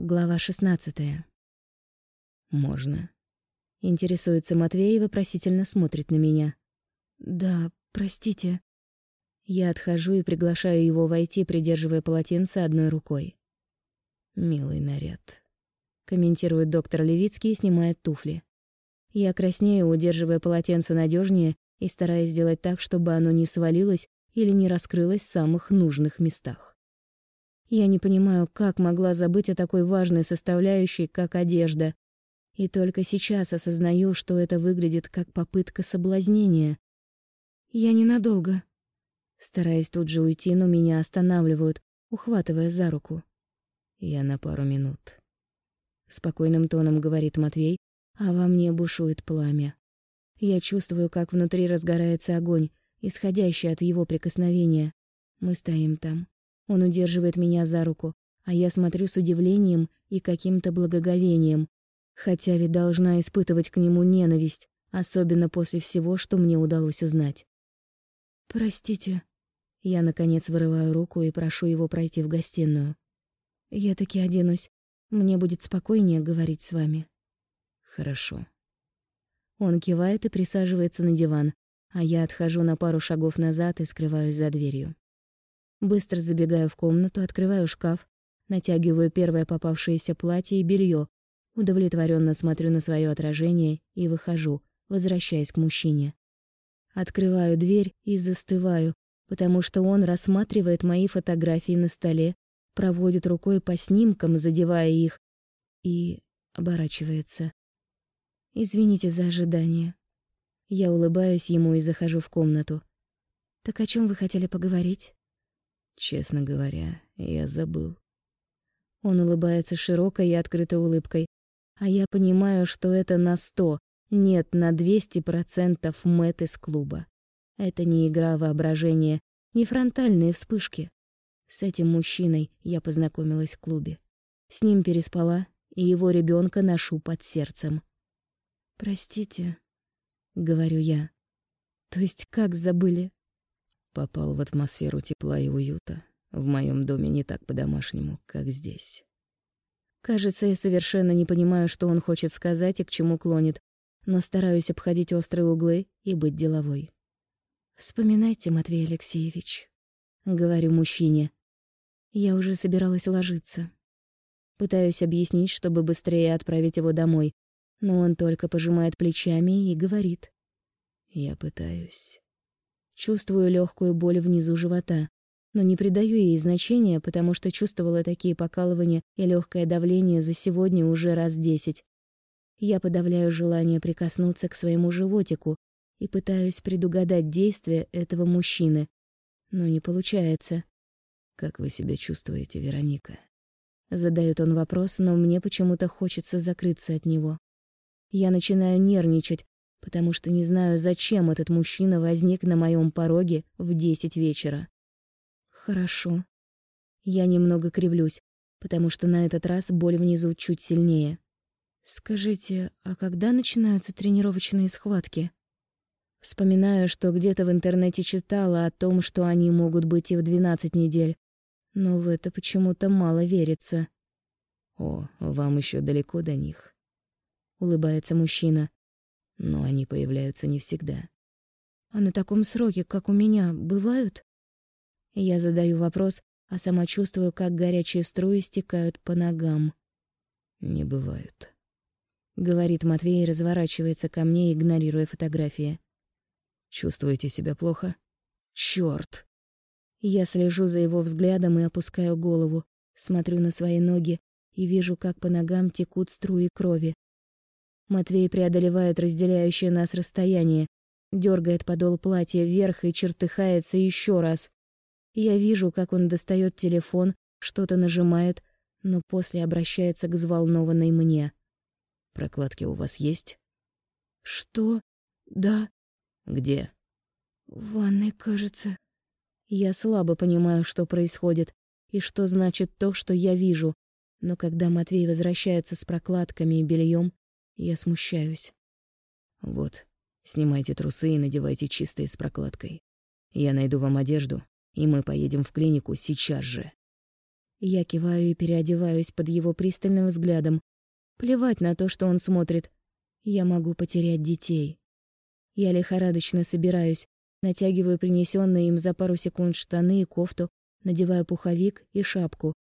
Глава 16. Можно. Интересуется Матвей и вопросительно смотрит на меня. Да, простите. Я отхожу и приглашаю его войти, придерживая полотенце одной рукой. Милый наряд. Комментирует доктор Левицкий и снимает туфли. Я краснею, удерживая полотенце надежнее и стараясь сделать так, чтобы оно не свалилось или не раскрылось в самых нужных местах. Я не понимаю, как могла забыть о такой важной составляющей, как одежда. И только сейчас осознаю, что это выглядит как попытка соблазнения. Я ненадолго. Стараюсь тут же уйти, но меня останавливают, ухватывая за руку. Я на пару минут. Спокойным тоном говорит Матвей, а во мне бушует пламя. Я чувствую, как внутри разгорается огонь, исходящий от его прикосновения. Мы стоим там, он удерживает меня за руку, а я смотрю с удивлением и каким-то благоговением, хотя ведь должна испытывать к нему ненависть, особенно после всего, что мне удалось узнать. «Простите». Я, наконец, вырываю руку и прошу его пройти в гостиную. «Я таки оденусь. Мне будет спокойнее говорить с вами». «Хорошо». Он кивает и присаживается на диван, а я отхожу на пару шагов назад и скрываюсь за дверью. Быстро забегаю в комнату, открываю шкаф, натягиваю первое попавшееся платье и белье, удовлетворенно смотрю на свое отражение и выхожу, возвращаясь к мужчине. Открываю дверь и застываю, потому что он рассматривает мои фотографии на столе, проводит рукой по снимкам, задевая их, и оборачивается. Извините за ожидание. Я улыбаюсь ему и захожу в комнату. Так о чем вы хотели поговорить? Честно говоря, я забыл. Он улыбается широкой и открытой улыбкой, а я понимаю, что это на сто, нет, на двести процентов Мэтт из клуба. Это не игра воображения, не фронтальные вспышки. С этим мужчиной я познакомилась в клубе. С ним переспала, и его ребенка ношу под сердцем. «Простите», — говорю я. «То есть как забыли?» Попал в атмосферу тепла и уюта. В моем доме не так по-домашнему, как здесь. Кажется, я совершенно не понимаю, что он хочет сказать и к чему клонит, но стараюсь обходить острые углы и быть деловой. «Вспоминайте, Матвей Алексеевич», — говорю мужчине. Я уже собиралась ложиться. Пытаюсь объяснить, чтобы быстрее отправить его домой, но он только пожимает плечами и говорит. «Я пытаюсь». Чувствую легкую боль внизу живота, но не придаю ей значения, потому что чувствовала такие покалывания и легкое давление за сегодня уже раз десять. Я подавляю желание прикоснуться к своему животику и пытаюсь предугадать действия этого мужчины, но не получается. «Как вы себя чувствуете, Вероника?» Задает он вопрос, но мне почему-то хочется закрыться от него. Я начинаю нервничать, потому что не знаю, зачем этот мужчина возник на моем пороге в десять вечера. Хорошо. Я немного кривлюсь, потому что на этот раз боль внизу чуть сильнее. Скажите, а когда начинаются тренировочные схватки? Вспоминаю, что где-то в интернете читала о том, что они могут быть и в 12 недель, но в это почему-то мало верится. О, вам еще далеко до них. Улыбается мужчина но они появляются не всегда. А на таком сроке, как у меня, бывают? Я задаю вопрос, а сама чувствую, как горячие струи стекают по ногам. Не бывают. Говорит Матвей и разворачивается ко мне, игнорируя фотографии. Чувствуете себя плохо? Чёрт! Я слежу за его взглядом и опускаю голову, смотрю на свои ноги и вижу, как по ногам текут струи крови. Матвей преодолевает разделяющее нас расстояние, дергает подол платья вверх и чертыхается еще раз. Я вижу, как он достает телефон, что-то нажимает, но после обращается к взволнованной мне. «Прокладки у вас есть?» «Что? Да». «Где?» «В ванной, кажется». Я слабо понимаю, что происходит, и что значит то, что я вижу, но когда Матвей возвращается с прокладками и бельем, я смущаюсь. Вот, снимайте трусы и надевайте чистые с прокладкой. Я найду вам одежду, и мы поедем в клинику сейчас же. Я киваю и переодеваюсь под его пристальным взглядом. Плевать на то, что он смотрит. Я могу потерять детей. Я лихорадочно собираюсь, натягиваю принесенные им за пару секунд штаны и кофту, надеваю пуховик и шапку.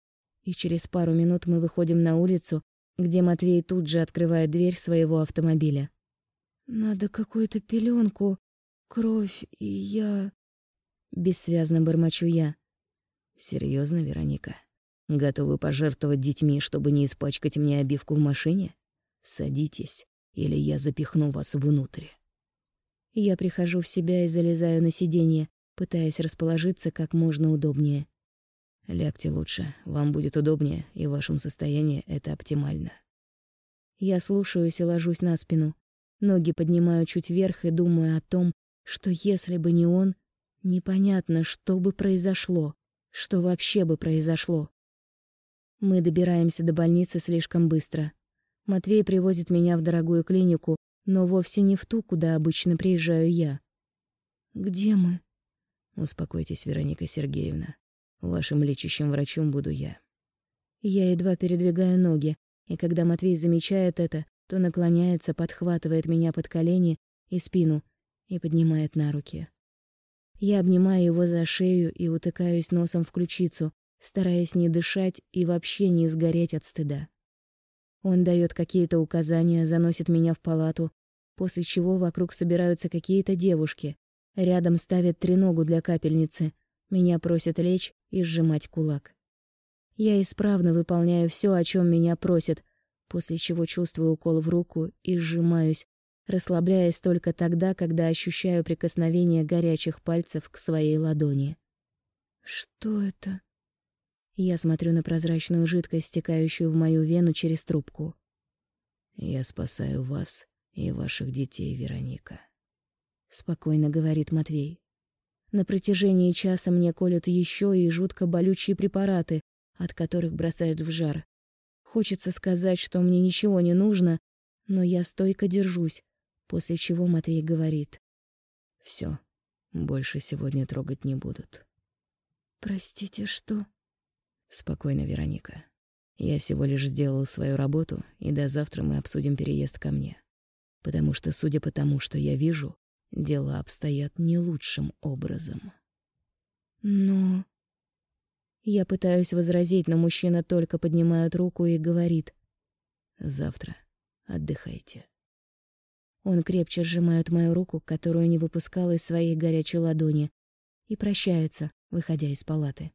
И через пару минут мы выходим на улицу, где Матвей тут же открывает дверь своего автомобиля. «Надо какую-то пеленку, кровь, и я...» Бессвязно бормочу я. Серьезно, Вероника? Готовы пожертвовать детьми, чтобы не испачкать мне обивку в машине? Садитесь, или я запихну вас внутрь. Я прихожу в себя и залезаю на сиденье, пытаясь расположиться как можно удобнее. Лягте лучше, вам будет удобнее, и в вашем состоянии это оптимально. Я слушаюсь и ложусь на спину. Ноги поднимаю чуть вверх и думаю о том, что если бы не он, непонятно, что бы произошло, что вообще бы произошло. Мы добираемся до больницы слишком быстро. Матвей привозит меня в дорогую клинику, но вовсе не в ту, куда обычно приезжаю я. «Где мы?» «Успокойтесь, Вероника Сергеевна. Вашим лечащим врачом буду я». Я едва передвигаю ноги, и когда Матвей замечает это, то наклоняется, подхватывает меня под колени и спину и поднимает на руки. Я обнимаю его за шею и утыкаюсь носом в ключицу, стараясь не дышать и вообще не сгореть от стыда. Он дает какие-то указания, заносит меня в палату, после чего вокруг собираются какие-то девушки. Рядом ставят треногу для капельницы. Меня просят лечь и сжимать кулак. Я исправно выполняю все, о чем меня просят, после чего чувствую укол в руку и сжимаюсь, расслабляясь только тогда, когда ощущаю прикосновение горячих пальцев к своей ладони. «Что это?» Я смотрю на прозрачную жидкость, стекающую в мою вену через трубку. «Я спасаю вас и ваших детей, Вероника», — спокойно говорит Матвей. На протяжении часа мне колют еще и жутко болючие препараты, от которых бросают в жар. Хочется сказать, что мне ничего не нужно, но я стойко держусь, после чего Матвей говорит. «Всё, больше сегодня трогать не будут». «Простите, что?» Спокойно, Вероника. Я всего лишь сделал свою работу, и до завтра мы обсудим переезд ко мне. Потому что, судя по тому, что я вижу, дела обстоят не лучшим образом. Но... Я пытаюсь возразить, но мужчина только поднимает руку и говорит. Завтра отдыхайте. Он крепче сжимает мою руку, которую не выпускал из своей горячей ладони, и прощается, выходя из палаты.